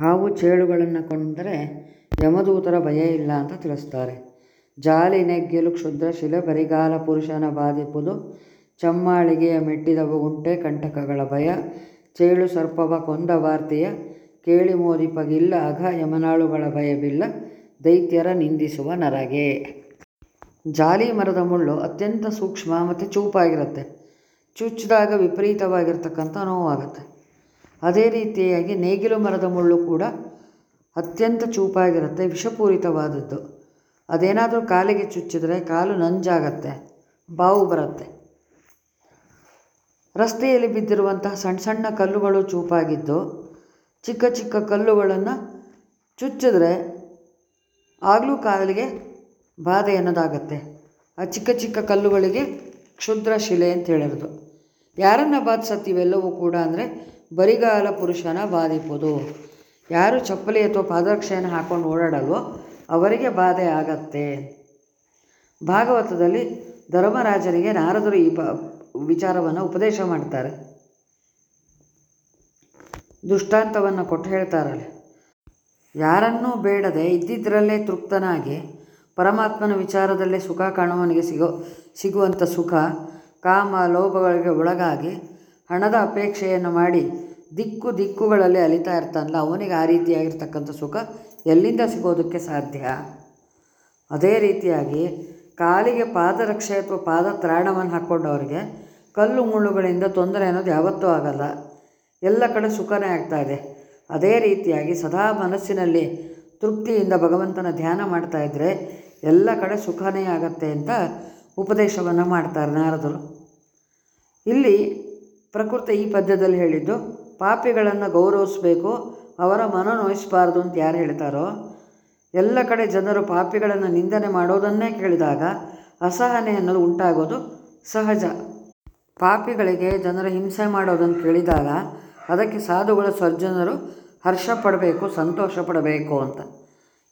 ಹಾವು ಚೇಳುಗಳನ್ನು ಕೊಂದರೆ ಯಮದೂತರ ಭಯ ಇಲ್ಲ ಅಂತ ತಿಳಿಸ್ತಾರೆ. ಜಾಲಿ ನೆಗ್ಗೆಲು ಕ್ಷುದ್ರ ಶಿಲೆ ಬರಿಗಾಲ ಪುರುಷನ ಬಾಧಿಪುದು ಚಮ್ಮಾಳಿಗೆಯ ಮೆಟ್ಟಿದವು ಗುಂಟೆ ಕಂಟಕಗಳ ಭಯ, ಚೇಳು ಸರ್ಪವ ಕೊಂದ ವಾರ್ತೆಯ, ಕೇಳಿ ಮೋದಿಪಗಿಲ್ಲ ಅಘ ಯಮನಾಳುಗಳ ಭಯವಿಲ್ಲ ದೈತ್ಯರ ನಿಂದಿಸುವ ನರಗೆ. ಜಾಲಿ ಮರದ ಮುಳ್ಳು ಅತ್ಯಂತ ಸೂಕ್ಷ್ಮ ಮತ್ತು ಚೂಪಾಗಿರುತ್ತೆ. ಚುಚ್ಚಿದಾಗ ವಿಪರೀತವಾಗಿರ್ತಕ್ಕಂಥ ನೋವಾಗುತ್ತೆ. ಅದೇ ರೀತಿಯಾಗಿ ನೇಗಿಲು ಮರದ ಮುಳ್ಳು ಕೂಡ ಅತ್ಯಂತ ಚೂಪಾಗಿರುತ್ತೆ, ವಿಷಪೂರಿತವಾದದ್ದು. ಅದೇನಾದರೂ ಕಾಲಿಗೆ ಚುಚ್ಚಿದರೆ ಕಾಲು ನಂಜಾಗತ್ತೆ, ಬಾವು ಬರುತ್ತೆ. ರಸ್ತೆಯಲ್ಲಿ ಬಿದ್ದಿರುವಂತಹ ಸಣ್ಣ ಸಣ್ಣ ಕಲ್ಲುಗಳು ಚೂಪಾಗಿದ್ದು, ಚಿಕ್ಕ ಚಿಕ್ಕ ಕಲ್ಲುಗಳನ್ನು ಚುಚ್ಚಿದ್ರೆ ಆಗಲೂ ಕಾಲಿಗೆ ಬಾಧೆ ಅನ್ನೋದಾಗತ್ತೆ. ಆ ಚಿಕ್ಕ ಚಿಕ್ಕ ಕಲ್ಲುಗಳಿಗೆ ಕ್ಷುದ್ರ ಶಿಲೆ ಅಂತ ಹೇಳಿರೋದು. ಯಾರನ್ನು ಬಾಧಿಸತ್ತೀವೆಲ್ಲವೂ ಕೂಡ ಅಂದರೆ ಬರಿಗಾಲ ಪುರುಷನ ಬಾಧಿಪುದು. ಯಾರು ಚಪ್ಪಲಿ ಅಥವಾ ಪಾದರಕ್ಷೆಯನ್ನು ಹಾಕ್ಕೊಂಡು ಓಡಾಡಲು ಅವರಿಗೆ ಬಾಧೆ ಆಗತ್ತೆ. ಭಾಗವತದಲ್ಲಿ ಧರ್ಮರಾಜನಿಗೆ ನಾರದರು ಈ ವಿಚಾರವನ್ನು ಉಪದೇಶ ಮಾಡ್ತಾರೆ. ದುಷ್ಟಾಂತವನ್ನು ಕೊಟ್ಟು ಹೇಳ್ತಾರಲ್ಲಿ. ಯಾರನ್ನೂ ಬೇಡದೆ ಇದ್ದಿದ್ದರಲ್ಲೇ ತೃಪ್ತನಾಗಿ ಪರಮಾತ್ಮನ ವಿಚಾರದಲ್ಲೇ ಸುಖ ಕಾಣುವವನಿಗೆ ಸಿಗೋ ಸಿಗುವಂಥ ಸುಖ, ಕಾಮ, ಲೋಭಗಳಿಗೆ ಒಳಗಾಗಿ ಹಣದ ಅಪೇಕ್ಷೆಯನ್ನು ಮಾಡಿ ದಿಕ್ಕು ದಿಕ್ಕುಗಳಲ್ಲಿ ಅಲಿತಾ ಇರ್ತಾನಲ್ಲ, ಅವನಿಗೆ ಆ ರೀತಿಯಾಗಿರ್ತಕ್ಕಂಥ ಸುಖ ಎಲ್ಲಿಂದ ಸಿಗೋದಕ್ಕೆ ಸಾಧ್ಯ? ಅದೇ ರೀತಿಯಾಗಿ ಕಾಲಿಗೆ ಪಾದರಕ್ಷೆ ಅಥವಾ ಪಾದ ತ್ರಾಣವನ್ನು ಹಾಕ್ಕೊಂಡವರಿಗೆ ಕಲ್ಲು ಮುಳ್ಳುಗಳಿಂದ ತೊಂದರೆ ಅನ್ನೋದು ಯಾವತ್ತೂ ಆಗಲ್ಲ. ಎಲ್ಲ ಕಡೆ ಸುಖನೇ ಆಗ್ತಾ ಇದೆ. ಅದೇ ರೀತಿಯಾಗಿ ಸದಾ ಮನಸ್ಸಿನಲ್ಲಿ ತೃಪ್ತಿಯಿಂದ ಭಗವಂತನ ಧ್ಯಾನ ಮಾಡ್ತಾ ಇದ್ದರೆ ಎಲ್ಲ ಕಡೆ ಸುಖನೇ ಆಗತ್ತೆ ಅಂತ ಉಪದೇಶವನ್ನು ಮಾಡ್ತಾರೆ ನಾರದರು. ಇಲ್ಲಿ ಪ್ರಕೃತ ಈ ಪದ್ಯದಲ್ಲಿ ಹೇಳಿದ್ದು, ಪಾಪಿಗಳನ್ನು ಗೌರವಿಸಬೇಕು, ಅವರ ಮನ ನೋಯಿಸಬಾರ್ದು ಅಂತ ಯಾರು ಹೇಳ್ತಾರೋ, ಎಲ್ಲ ಕಡೆ ಜನರು ಪಾಪಿಗಳನ್ನು ನಿಂದನೆ ಮಾಡೋದನ್ನೇ ಕೇಳಿದಾಗ ಅಸಹನೆ ಅನ್ನೋದು ಉಂಟಾಗೋದು ಸಹಜ. ಪಾಪಿಗಳಿಗೆ ಜನರ ಹಿಂಸೆ ಮಾಡೋದನ್ನು ಕೇಳಿದಾಗ ಅದಕ್ಕೆ ಸಾಧುಗಳ ಸ್ವರ್ಜನರು ಹರ್ಷ ಪಡಬೇಕು, ಸಂತೋಷ ಪಡಬೇಕು ಅಂತ.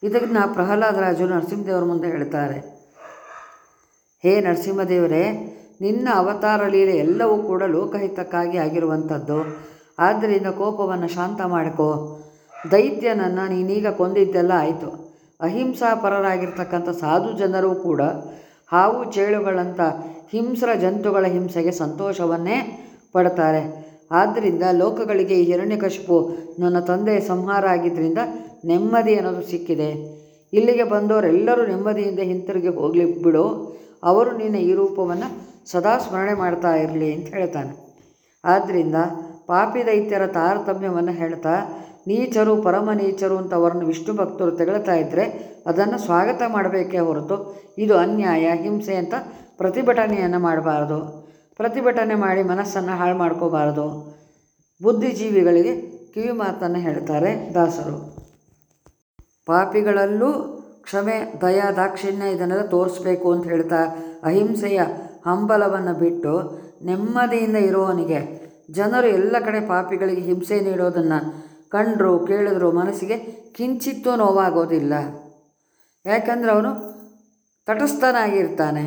ಇದನ್ನು ಪ್ರಹ್ಲಾದರಾಜರು ನರಸಿಂಹದೇವರ ಮುಂದೆ ಹೇಳ್ತಾರೆ. ಹೇ ನರಸಿಂಹದೇವರೇ ನಿನ್ನ ಅವತಾರ ಲೀಲೆ ಎಲ್ಲವೂ ಕೂಡ ಲೋಕಹಿತಕ್ಕಾಗಿ ಆಗಿರುವಂಥದ್ದು. ಆದ್ದರಿಂದ ಕೋಪವನ್ನು ಶಾಂತ ಮಾಡಿಕೋ. ದೈತ್ಯನನ್ನು ನೀನೀಗ ಕೊಂದಿದ್ದೆಲ್ಲ ಆಯಿತು. ಅಹಿಂಸಾಪರರಾಗಿರ್ತಕ್ಕಂಥ ಸಾಧು ಜನರು ಕೂಡ ಹಾವು ಚೇಳುಗಳಂಥ ಹಿಂಸ್ರ ಜಂತುಗಳ ಹಿಂಸೆಗೆ ಸಂತೋಷವನ್ನೇ ಪಡ್ತಾರೆ. ಆದ್ದರಿಂದ ಲೋಕಗಳಿಗೆ ಈ ಹಿರಣ್ಯಕಶಿಪು ನನ್ನ ತಂದೆಯ ಸಂಹಾರ ಆಗಿದ್ದರಿಂದ ನೆಮ್ಮದಿ ಅನ್ನೋದು ಸಿಕ್ಕಿದೆ. ಇಲ್ಲಿಗೆ ಬಂದವರೆಲ್ಲರೂ ನೆಮ್ಮದಿಯಿಂದ ಹಿಂತಿರುಗಿ ಹೋಗಲಿ ಬಿಡು. ಅವರು ನಿನ್ನ ಈ ರೂಪವನ್ನು ಸದಾ ಸ್ಮರಣೆ ಮಾಡ್ತಾ ಇರಲಿ ಅಂತ ಹೇಳ್ತಾನೆ. ಆದ್ದರಿಂದ ಪಾಪಿ ದೈತ್ಯರ ತಾರತಮ್ಯವನ್ನು ಹೇಳ್ತಾ, ನೀಚರು ಪರಮ ನೀಚರು ಅಂತ ಅವರನ್ನು ವಿಷ್ಣು ಭಕ್ತರು ತೆಗಳ್ತಾ ಇದ್ದರೆ ಅದನ್ನು ಸ್ವಾಗತ ಮಾಡಬೇಕೇ ಹೊರತು ಇದು ಅನ್ಯಾಯ, ಹಿಂಸೆ ಅಂತ ಪ್ರತಿಭಟನೆಯನ್ನು ಮಾಡಬಾರ್ದು. ಪ್ರತಿಭಟನೆ ಮಾಡಿ ಮನಸ್ಸನ್ನು ಹಾಳು ಮಾಡ್ಕೋಬಾರ್ದು. ಬುದ್ಧಿಜೀವಿಗಳಿಗೆ ಕಿವಿ ಮಾತನ್ನು ಹೇಳ್ತಾರೆ ದಾಸರು. ಪಾಪಿಗಳಲ್ಲೂ ಕ್ಷಮೆ, ದಯಾ, ದಾಕ್ಷಿಣ್ಯ ಇದನ್ನೆಲ್ಲ ತೋರಿಸ್ಬೇಕು ಅಂತ ಹೇಳ್ತಾ, ಅಹಿಂಸೆಯ ಹಂಬಲವನ್ನು ಬಿಟ್ಟು ನೆಮ್ಮದಿಯಿಂದ ಇರುವವನಿಗೆ. ಜನರು ಎಲ್ಲ ಕಡೆ ಪಾಪಿಗಳಿಗೆ ಹಿಂಸೆ ನೀಡೋದನ್ನು ಕಂಡರು, ಕೇಳಿದ್ರು ಮನಸ್ಸಿಗೆ ಕಿಂಚಿತ್ತೂ ನೋವಾಗೋದಿಲ್ಲ. ಯಾಕಂದರೆ ಅವನು ತಟಸ್ಥನಾಗಿರ್ತಾನೆ.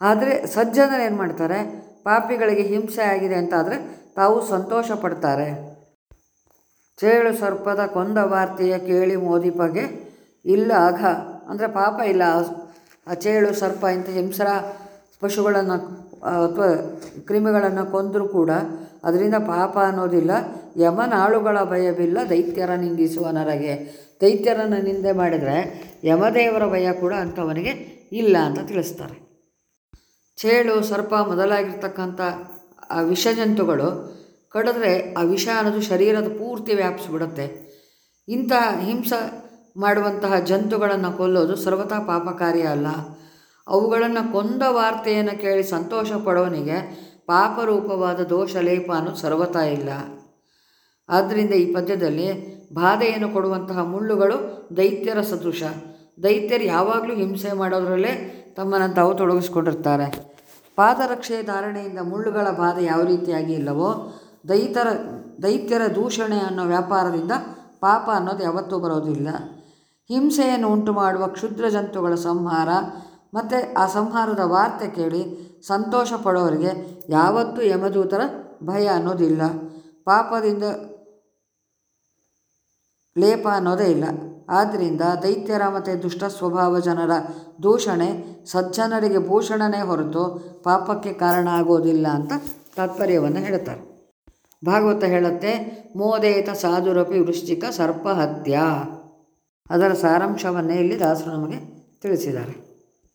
ಆದರೆ ಸಜ್ಜನರು ಏನು ಮಾಡ್ತಾರೆ? ಪಾಪಿಗಳಿಗೆ ಹಿಂಸೆ ಆಗಿದೆ ಅಂತಾದರೆ ತಾವು ಸಂತೋಷ ಪಡ್ತಾರೆ ಚೇಳು ಸರ್ಪದ ಕೊಂದ ವಾರ್ತೆಯ ಕೇಳಿ ಮೋದಿಪಗೆ ಇಲ್ಲ ಅಘ ಅಂದರೆ ಪಾಪ ಇಲ್ಲ ಆ ಚೇಳು ಸರ್ಪ ಇಂಥ ಹಿಂಸರ ಪಶುಗಳನ್ನು ಅಥವಾ ಕ್ರಿಮಿಗಳನ್ನು ಕೊಂದರೂ ಕೂಡ ಅದರಿಂದ ಪಾಪ ಅನ್ನೋದಿಲ್ಲ. ಯಮನಾಳುಗಳ ಭಯವಿಲ್ಲ. ದೈತ್ಯರ ನಿಂದಿಸುವ ನರಗೆ ದೈತ್ಯರನ್ನು ನಿಂದೆ ಮಾಡಿದರೆ ಯಮದೇವರ ಭಯ ಕೂಡ ಅಂಥವನಿಗೆ ಇಲ್ಲ ಅಂತ ತಿಳಿಸ್ತಾರೆ. ಚೇಳು, ಸರ್ಪ ಮೊದಲಾಗಿರ್ತಕ್ಕಂಥ, ಆ, ವಿಷಜಂತುಗಳು ಕಡಿದ್ರೆ ಆ ವಿಷ ಅನ್ನೋದು ಶರೀರದ ಪೂರ್ತಿ ವ್ಯಾಪಿಸಿಬಿಡುತ್ತೆ. ಇಂಥ ಹಿಂಸ ಮಾಡುವಂತಹ ಜಂತುಗಳನ್ನು ಕೊಲ್ಲೋದು ಸರ್ವತಾ ಪಾಪಕಾರಿ ಅಲ್ಲ. ಅವುಗಳನ್ನು ಕೊಂದ ವಾರ್ತೆಯನ್ನು ಕೇಳಿ ಸಂತೋಷ ಪಡೋನಿಗೆ ಪಾಪರೂಪವಾದ ದೋಷ ಲೇಪ ಅನ್ನೋದು ಸರ್ವತಾ ಇಲ್ಲ. ಆದ್ದರಿಂದ ಈ ಪದ್ಯದಲ್ಲಿ ಬಾಧೆಯನ್ನು ಕೊಡುವಂತಹ ಮುಳ್ಳುಗಳು ದೈತ್ಯರ ಸದೃಶ. ದೈತ್ಯರು ಯಾವಾಗಲೂ ಹಿಂಸೆ ಮಾಡೋದರಲ್ಲೇ ತಮ್ಮನ್ನು ತಾವು ತೊಡಗಿಸ್ಕೊಂಡಿರ್ತಾರೆ. ಪಾದರಕ್ಷೆ ಧಾರಣೆಯಿಂದ ಮುಳ್ಳುಗಳ ಬಾಧೆ ಯಾವ ರೀತಿಯಾಗಿ ಇಲ್ಲವೋ ದೈತರ ದೈತ್ಯರ ದೂಷಣೆ ಅನ್ನೋ ವ್ಯಾಪಾರದಿಂದ ಪಾಪ ಅನ್ನೋದು ಯಾವತ್ತೂ ಬರೋದಿಲ್ಲ. ಹಿಂಸೆಯನ್ನು ಉಂಟು ಮಾಡುವ ಕ್ಷುದ್ರ ಜಂತುಗಳ ಸಂಹಾರ ಮತ್ತು ಆ ಸಂಹಾರದ ವಾರ್ತೆ ಕೇಳಿ ಸಂತೋಷ ಪಡೋರಿಗೆ ಯಾವತ್ತೂ ಯಮದೂತರ ಭಯ ಅನ್ನೋದಿಲ್ಲ. ಪಾಪದಿಂದ ಲೇಪ ಅನ್ನೋದೇ ಇಲ್ಲ. ಆದ್ದರಿಂದ ದೈತ್ಯರ ಮತ್ತು ದುಷ್ಟ ಸ್ವಭಾವ ಜನರ ದೂಷಣೆ, ಸಜ್ಜನರಿಗೆ ಭೂಷಣನೇ ಹೊರತು ಪಾಪಕ್ಕೆ ಕಾರಣ ಆಗೋದಿಲ್ಲ ಅಂತ ತಾತ್ಪರ್ಯವನ್ನು ಹೇಳ್ತಾರೆ. ಭಾಗವತ ಹೇಳುತ್ತೆ, ಮೋದೇತ ಸಾಧುರಪಿ ವೃಶ್ಚಿಕ ಸರ್ಪಹತ್ಯ. ಅದರ ಸಾರಾಂಶವನ್ನೇ ಇಲ್ಲಿ ದಾಸರು ನಮಗೆ ತಿಳಿಸಿದ್ದಾರೆ.